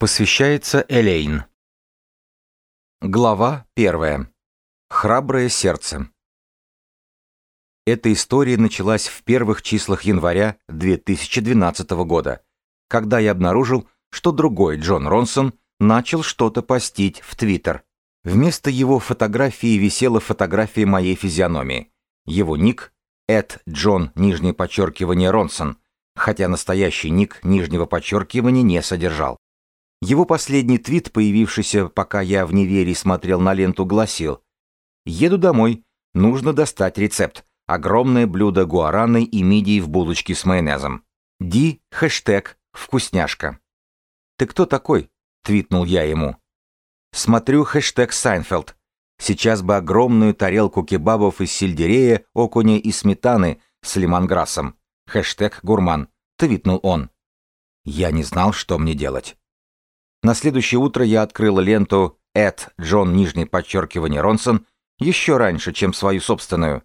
Посвящается Элейн. Глава первая. Храброе сердце. Эта история началась в первых числах января 2012 года, когда я обнаружил, что другой Джон Ронсон начал что-то постить в Твиттер. Вместо его фотографии висела фотография моей физиономии. Его ник — Эд Джон, нижнее подчеркивание, Ронсон, хотя настоящий ник нижнего подчеркивания не содержал. Его последний твит, появившийся, пока я в неверии смотрел на ленту, гласил «Еду домой. Нужно достать рецепт. Огромное блюдо гуараны и мидии в булочке с майонезом. Ди, хэштег, вкусняшка». «Ты кто такой?» — твитнул я ему. «Смотрю хэштег Сайнфелд. Сейчас бы огромную тарелку кебабов из сельдерея, окуня и сметаны с лимонграссом. Хэштег гурман», — твитнул он. Я не знал, что мне делать. На следующее утро я открыл ленту Эд Джон нижнее подчеркивание Ронсон еще раньше, чем свою собственную.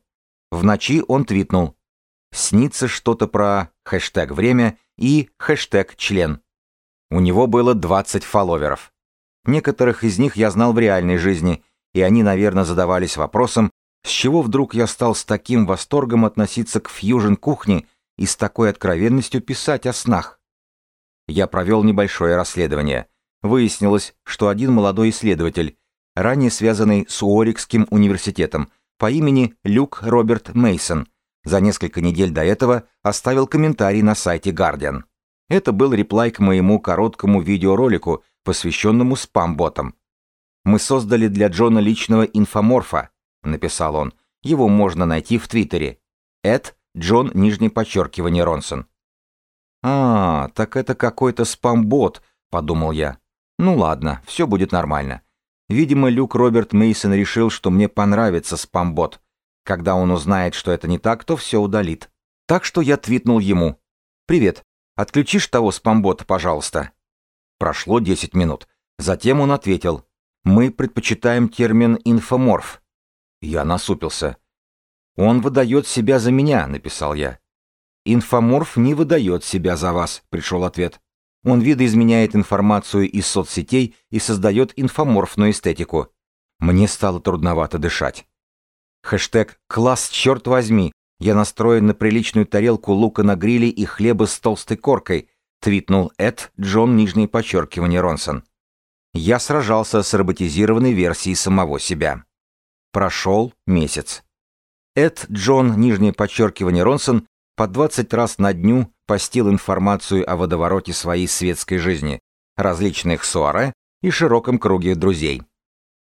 В ночи он твитнул «Снится что-то про хэштег «время» и хэштег «член». У него было 20 фолловеров. Некоторых из них я знал в реальной жизни, и они, наверное, задавались вопросом, с чего вдруг я стал с таким восторгом относиться к фьюжн-кухне и с такой откровенностью писать о снах. Я провел небольшое расследование – Выяснилось, что один молодой исследователь, ранее связанный с Уорикским университетом, по имени Люк Роберт Мейсон, за несколько недель до этого оставил комментарий на сайте Guardian. Это был реплай к моему короткому видеоролику, посвященному спам-ботам. «Мы создали для Джона личного инфоморфа», — написал он. «Его можно найти в Твиттере. Эд Джон, нижнее подчеркивание, Ронсон». «А, так это какой-то спам-бот», — подумал я. Ну ладно, все будет нормально. Видимо, Люк Роберт Мейсон решил, что мне понравится спамбот. Когда он узнает, что это не так, то все удалит. Так что я твитнул ему. «Привет. Отключишь того спамбота, пожалуйста?» Прошло 10 минут. Затем он ответил. «Мы предпочитаем термин «инфоморф». Я насупился. «Он выдает себя за меня», — написал я. «Инфоморф не выдает себя за вас», — пришел ответ. Он видоизменяет информацию из соцсетей и создает инфоморфную эстетику. Мне стало трудновато дышать. Хэштег «Класс, черт возьми!» Я настроен на приличную тарелку лука на гриле и хлеба с толстой коркой, твитнул Эд Джон нижнее подчеркивание Ронсон. Я сражался с роботизированной версией самого себя. Прошел месяц. Эд Джон нижнее подчеркивание Ронсон по 20 раз на дню постил информацию о водовороте своей светской жизни, различных суаре и широком круге друзей.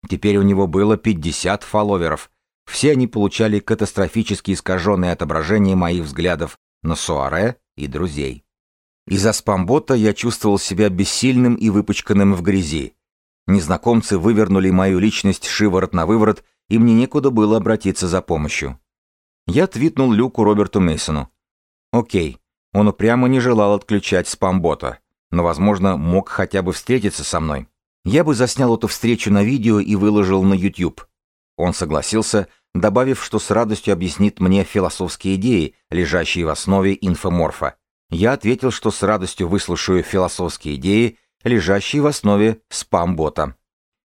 Теперь у него было 50 фолловеров. Все они получали катастрофически искаженное отображение моих взглядов на суаре и друзей. Из-за спамбота я чувствовал себя бессильным и выпачканным в грязи. Незнакомцы вывернули мою личность шиворот на выворот, и мне некуда было обратиться за помощью. Я твитнул Люку Роберту Мейсону. Окей, он упрямо не желал отключать спам-бота, но, возможно, мог хотя бы встретиться со мной. Я бы заснял эту встречу на видео и выложил на YouTube. Он согласился, добавив, что с радостью объяснит мне философские идеи, лежащие в основе инфоморфа. Я ответил, что с радостью выслушаю философские идеи, лежащие в основе спам-бота.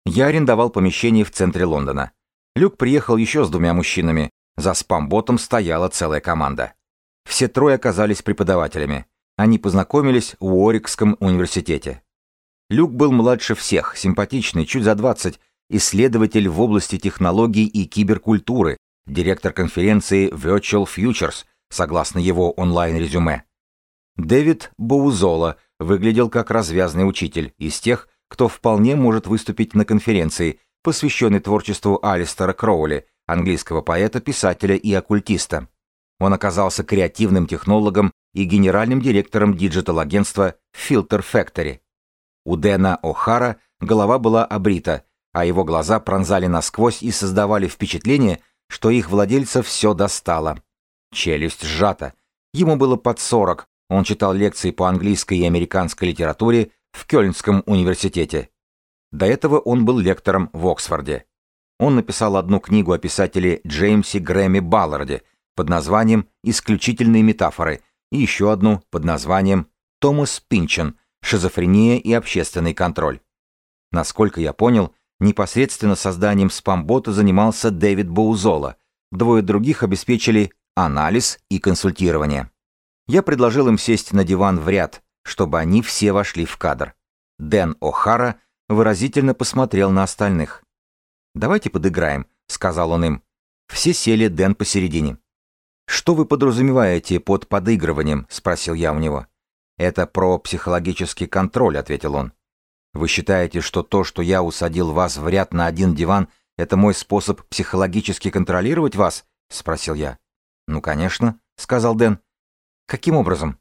Я арендовал помещение в центре Лондона. Люк приехал еще с двумя мужчинами. За спам-ботом стояла целая команда. Все трое оказались преподавателями. Они познакомились в Уорикском университете. Люк был младше всех, симпатичный, чуть за 20, исследователь в области технологий и киберкультуры, директор конференции Virtual Futures, согласно его онлайн-резюме. Дэвид Боузола выглядел как развязный учитель из тех, кто вполне может выступить на конференции, посвященной творчеству Алистера Кроули, английского поэта, писателя и оккультиста. Он оказался креативным технологом и генеральным директором диджитал-агентства Filter Factory. У Дэна О'Хара голова была обрита, а его глаза пронзали насквозь и создавали впечатление, что их владельца все достало. Челюсть сжата. Ему было под 40, он читал лекции по английской и американской литературе в Кёльнском университете. До этого он был лектором в Оксфорде. Он написал одну книгу о писателе Джеймсе Грэмми Балларде – под названием «Исключительные метафоры» и еще одну под названием «Томас Пинчен. шизофрения и общественный контроль. Насколько я понял, непосредственно созданием спамбота занимался Дэвид Боузола, двое других обеспечили анализ и консультирование. Я предложил им сесть на диван в ряд, чтобы они все вошли в кадр. Дэн О'Хара выразительно посмотрел на остальных. «Давайте подыграем», — сказал он им. Все сели, Дэн посередине. «Что вы подразумеваете под подыгрыванием?» — спросил я у него. «Это про психологический контроль», — ответил он. «Вы считаете, что то, что я усадил вас в ряд на один диван, это мой способ психологически контролировать вас?» — спросил я. «Ну, конечно», — сказал Дэн. «Каким образом?»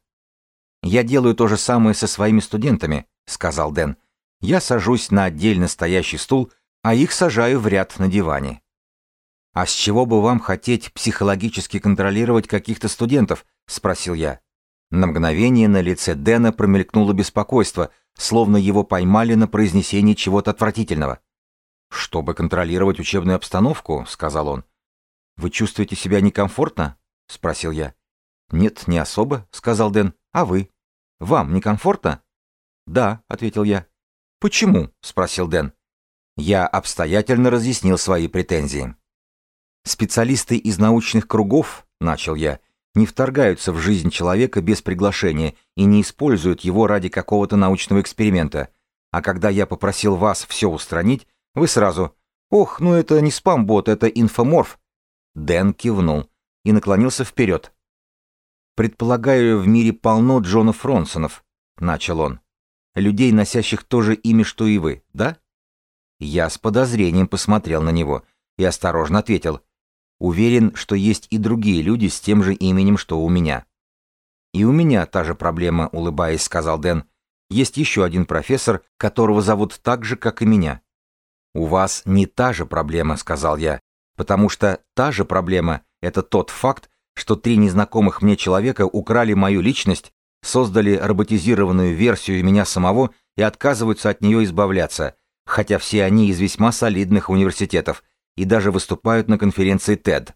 «Я делаю то же самое со своими студентами», — сказал Дэн. «Я сажусь на отдельно стоящий стул, а их сажаю в ряд на диване. «А с чего бы вам хотеть психологически контролировать каких-то студентов?» — спросил я. На мгновение на лице Дэна промелькнуло беспокойство, словно его поймали на произнесении чего-то отвратительного. «Чтобы контролировать учебную обстановку», — сказал он. «Вы чувствуете себя некомфортно?» — спросил я. «Нет, не особо», — сказал Дэн. «А вы? Вам некомфортно?» «Да», — ответил я. «Почему?» — спросил Дэн. Я обстоятельно разъяснил свои претензии. Специалисты из научных кругов, начал я, не вторгаются в жизнь человека без приглашения и не используют его ради какого-то научного эксперимента. А когда я попросил вас все устранить, вы сразу «Ох, ну это не спам-бот, это инфоморф». Дэн кивнул и наклонился вперед. «Предполагаю, в мире полно Джона Фронсонов», — начал он. «Людей, носящих то же имя, что и вы, да?» Я с подозрением посмотрел на него и осторожно ответил. Уверен, что есть и другие люди с тем же именем, что у меня. И у меня та же проблема, улыбаясь, сказал Дэн. Есть еще один профессор, которого зовут так же, как и меня. У вас не та же проблема, сказал я, потому что та же проблема — это тот факт, что три незнакомых мне человека украли мою личность, создали роботизированную версию меня самого и отказываются от нее избавляться, хотя все они из весьма солидных университетов — и даже выступают на конференции TED.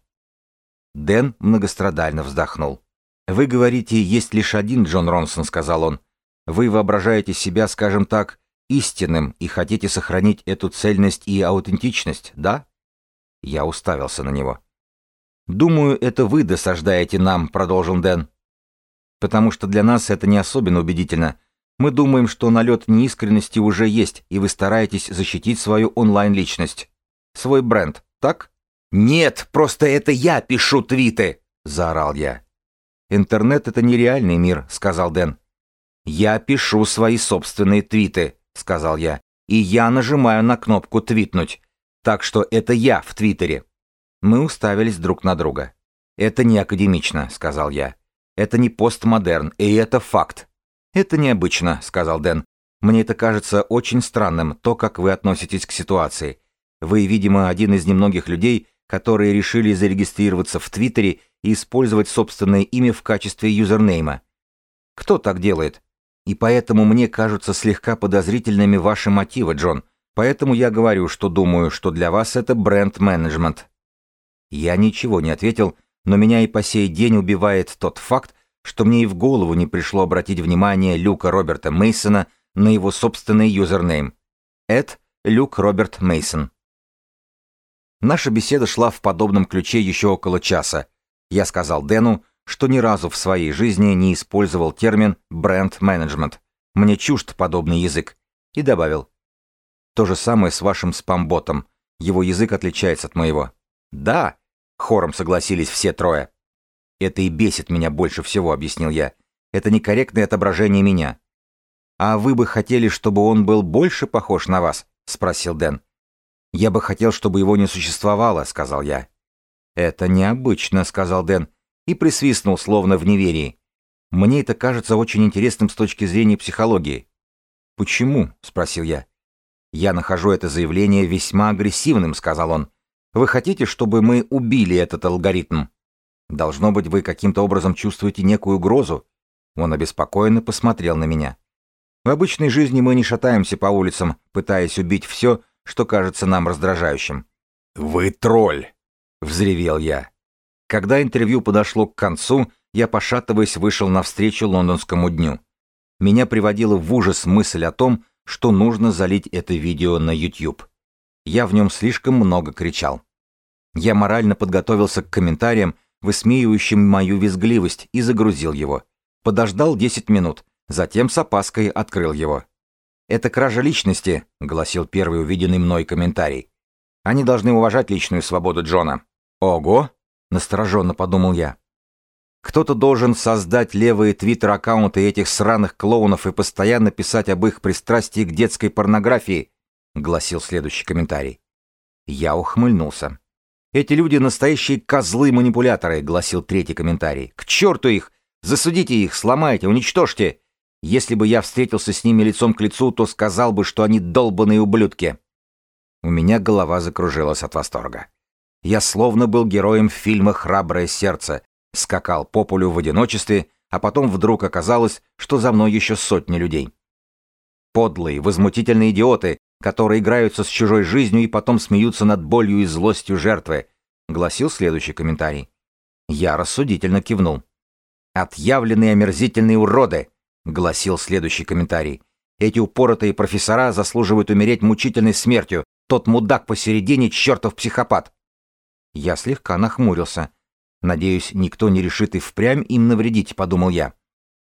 Дэн многострадально вздохнул. «Вы говорите, есть лишь один Джон Ронсон», — сказал он. «Вы воображаете себя, скажем так, истинным и хотите сохранить эту цельность и аутентичность, да?» Я уставился на него. «Думаю, это вы досаждаете нам», — продолжил Дэн. «Потому что для нас это не особенно убедительно. Мы думаем, что налет неискренности уже есть, и вы стараетесь защитить свою онлайн-личность свой бренд, так? Нет, просто это я пишу твиты, заорал я. Интернет это нереальный мир, сказал Дэн. Я пишу свои собственные твиты, сказал я, и я нажимаю на кнопку твитнуть. Так что это я в Твиттере. Мы уставились друг на друга. Это не академично, сказал я. Это не постмодерн, и это факт. Это необычно, сказал Дэн. Мне это кажется очень странным, то, как вы относитесь к ситуации. Вы, видимо, один из немногих людей, которые решили зарегистрироваться в Твиттере и использовать собственное имя в качестве юзернейма. Кто так делает? И поэтому мне кажутся слегка подозрительными ваши мотивы, Джон. Поэтому я говорю, что думаю, что для вас это бренд-менеджмент. Я ничего не ответил, но меня и по сей день убивает тот факт, что мне и в голову не пришло обратить внимание Люка Роберта Мейсона на его собственный юзернейм. Эд Люк Роберт Мейсон. Наша беседа шла в подобном ключе еще около часа. Я сказал Дэну, что ни разу в своей жизни не использовал термин «бренд-менеджмент». Мне чужд подобный язык. И добавил. То же самое с вашим спамботом. Его язык отличается от моего. Да, хором согласились все трое. Это и бесит меня больше всего, объяснил я. Это некорректное отображение меня. А вы бы хотели, чтобы он был больше похож на вас? спросил Дэн. «Я бы хотел, чтобы его не существовало», — сказал я. «Это необычно», — сказал Дэн, и присвистнул, словно в неверии. «Мне это кажется очень интересным с точки зрения психологии». «Почему?» — спросил я. «Я нахожу это заявление весьма агрессивным», — сказал он. «Вы хотите, чтобы мы убили этот алгоритм?» «Должно быть, вы каким-то образом чувствуете некую угрозу». Он обеспокоенно посмотрел на меня. «В обычной жизни мы не шатаемся по улицам, пытаясь убить все, что кажется нам раздражающим. «Вы тролль!» — взревел я. Когда интервью подошло к концу, я, пошатываясь, вышел навстречу лондонскому дню. Меня приводила в ужас мысль о том, что нужно залить это видео на YouTube. Я в нем слишком много кричал. Я морально подготовился к комментариям, высмеивающим мою визгливость, и загрузил его. Подождал 10 минут, затем с опаской открыл его. «Это кража личности», — гласил первый увиденный мной комментарий. «Они должны уважать личную свободу Джона». «Ого!» — настороженно подумал я. Кто-то должен создать левые твиттер-аккаунты этих сраных клоунов и постоянно писать об их пристрастии к детской порнографии, гласил следующий комментарий. Я ухмыльнулся. Эти люди настоящие козлы-манипуляторы, гласил третий комментарий. К черту их! Засудите их, сломайте, уничтожьте. Если бы я встретился с ними лицом к лицу, то сказал бы, что они долбаные ублюдки. У меня голова закружилась от восторга. Я словно был героем фильма «Храброе сердце», скакал по полю в одиночестве, а потом вдруг оказалось, что за мной еще сотни людей. Подлые, возмутительные идиоты, которые играются с чужой жизнью и потом смеются над болью и злостью жертвы, гласил следующий комментарий. Я рассудительно кивнул. Отъявленные омерзительные уроды, гласил следующий комментарий. Эти упоротые профессора заслуживают умереть мучительной смертью. Тот мудак посередине чертов психопат. Я слегка нахмурился. Надеюсь, никто не решит и впрямь им навредить, подумал я.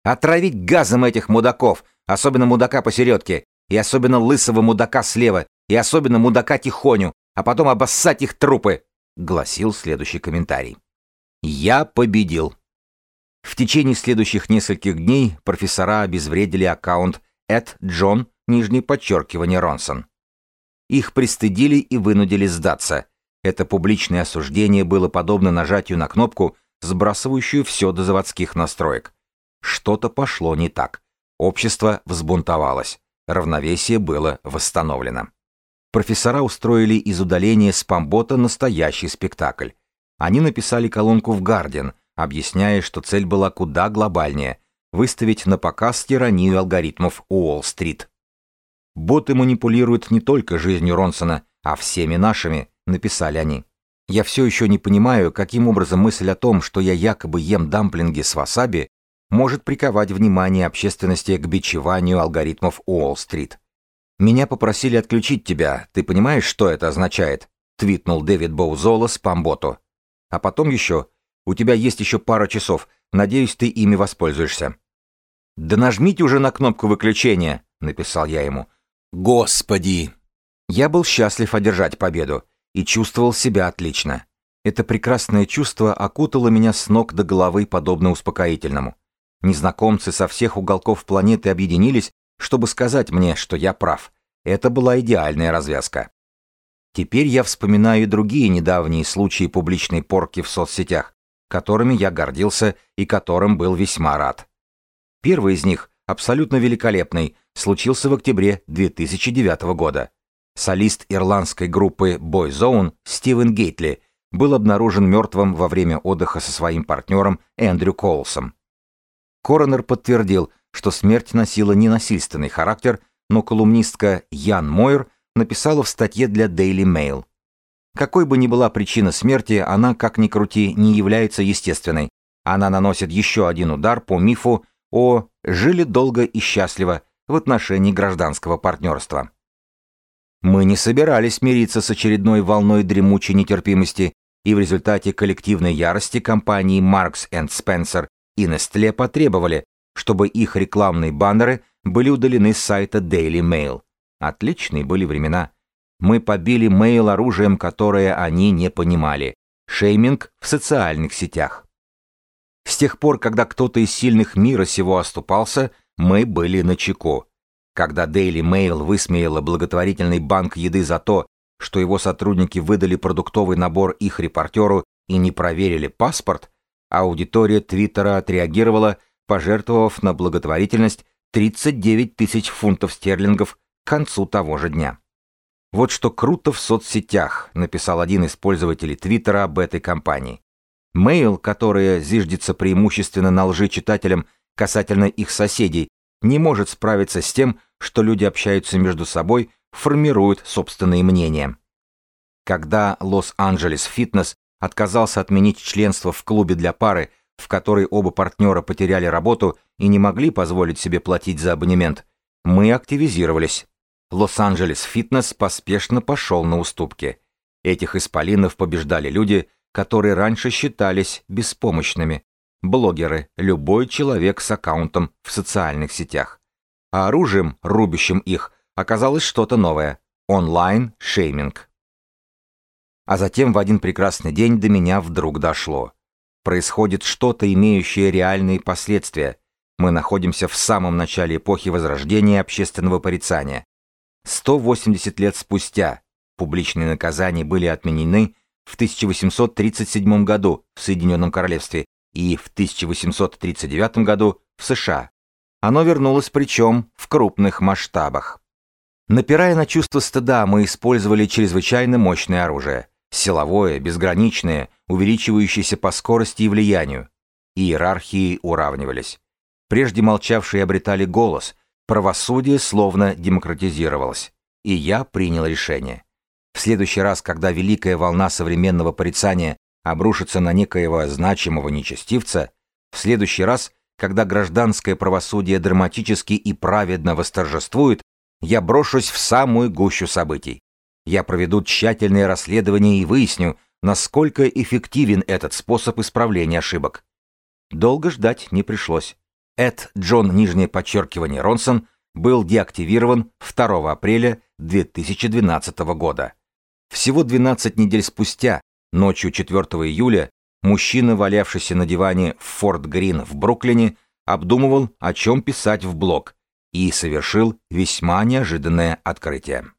Отравить газом этих мудаков, особенно мудака посередке, и особенно лысого мудака слева, и особенно мудака тихоню, а потом обоссать их трупы, гласил следующий комментарий. Я победил. В течение следующих нескольких дней профессора обезвредили аккаунт Джон, нижнее подчеркивание Ронсон. Их пристыдили и вынудили сдаться, это публичное осуждение было подобно нажатию на кнопку, сбрасывающую все до заводских настроек. Что-то пошло не так. Общество взбунтовалось. Равновесие было восстановлено. Профессора устроили из удаления спамбота настоящий спектакль. Они написали колонку в «Гардиан», объясняя, что цель была куда глобальнее – выставить на показ тиранию алгоритмов Уолл-стрит. Боты манипулируют не только жизнью Ронсона, а всеми нашими – написали они. Я все еще не понимаю, каким образом мысль о том, что я якобы ем дамплинги с васаби, может приковать внимание общественности к бичеванию алгоритмов Уолл-стрит. «Меня попросили отключить тебя. Ты понимаешь, что это означает?» — твитнул Дэвид Боузола с Памботу. «А потом еще. У тебя есть еще пара часов. Надеюсь, ты ими воспользуешься». «Да нажмите уже на кнопку выключения», — написал я ему. «Господи!» Я был счастлив одержать победу и чувствовал себя отлично. Это прекрасное чувство окутало меня с ног до головы подобно успокоительному. Незнакомцы со всех уголков планеты объединились, чтобы сказать мне, что я прав. Это была идеальная развязка. Теперь я вспоминаю другие недавние случаи публичной порки в соцсетях, которыми я гордился и которым был весьма рад. Первый из них, абсолютно великолепный, случился в октябре 2009 года солист ирландской группы Boyzone Стивен Гейтли был обнаружен мертвым во время отдыха со своим партнером Эндрю Коулсом. Коронер подтвердил, что смерть носила не насильственный характер, но колумнистка Ян Мойер написала в статье для Daily Mail. Какой бы ни была причина смерти, она, как ни крути, не является естественной. Она наносит еще один удар по мифу о «жили долго и счастливо» в отношении гражданского партнерства. Мы не собирались мириться с очередной волной дремучей нетерпимости, и в результате коллективной ярости компании Marks Spencer и Nestle потребовали, чтобы их рекламные баннеры были удалены с сайта Daily Mail. Отличные были времена. Мы побили Mail оружием, которое они не понимали. Шейминг в социальных сетях. С тех пор, когда кто-то из сильных мира сего оступался, мы были на чеку. Когда Daily Mail высмеяла благотворительный банк еды за то, что его сотрудники выдали продуктовый набор их репортеру и не проверили паспорт, аудитория Твиттера отреагировала, пожертвовав на благотворительность 39 тысяч фунтов стерлингов к концу того же дня. Вот что круто в соцсетях, написал один из пользователей Твиттера об этой компании. Mail, которая зиждется преимущественно на лжи читателям касательно их соседей, не может справиться с тем, что люди общаются между собой, формируют собственные мнения. Когда Лос-Анджелес Фитнес отказался отменить членство в клубе для пары, в которой оба партнера потеряли работу и не могли позволить себе платить за абонемент, мы активизировались. Лос-Анджелес Фитнес поспешно пошел на уступки. Этих исполинов побеждали люди, которые раньше считались беспомощными. Блогеры, любой человек с аккаунтом в социальных сетях. А оружием, рубящим их, оказалось что-то новое – онлайн-шейминг. А затем в один прекрасный день до меня вдруг дошло. Происходит что-то, имеющее реальные последствия. Мы находимся в самом начале эпохи возрождения общественного порицания. 180 лет спустя публичные наказания были отменены в 1837 году в Соединенном Королевстве и в 1839 году в США. Оно вернулось причем в крупных масштабах. Напирая на чувство стыда, мы использовали чрезвычайно мощное оружие. Силовое, безграничное, увеличивающееся по скорости и влиянию. Иерархии уравнивались. Прежде молчавшие обретали голос, правосудие словно демократизировалось. И я принял решение. В следующий раз, когда великая волна современного порицания обрушится на некоего значимого нечестивца, в следующий раз, когда гражданское правосудие драматически и праведно восторжествует, я брошусь в самую гущу событий. Я проведу тщательное расследование и выясню, насколько эффективен этот способ исправления ошибок. Долго ждать не пришлось. Эд Джон нижнее подчеркивание Ронсон был деактивирован 2 апреля 2012 года. Всего 12 недель спустя, ночью 4 июля, мужчина, валявшийся на диване в Форт Грин в Бруклине, обдумывал, о чем писать в блог, и совершил весьма неожиданное открытие.